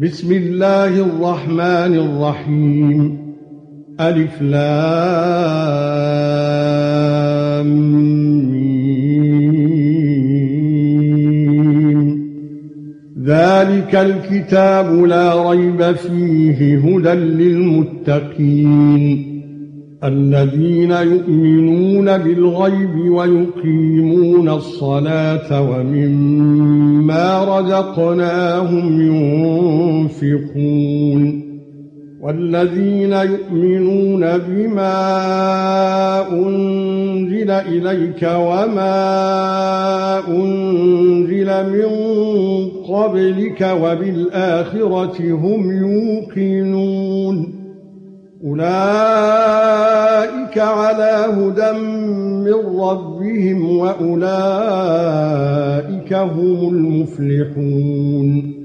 بسم الله الرحمن الرحيم. ألف لام ميم. ذلك الكتاب لا ريب فيه هدى للمتقين. الذين يؤمنون بالغيب ويقيمون الصلاة ومما رزقناهم ينفقون والذين يؤمنون بما أنزل إليك وما أنزل من قبلك وبالآخرة هم يوقنون أولئك على هدى من ربهم وأولئك هم المفلحون.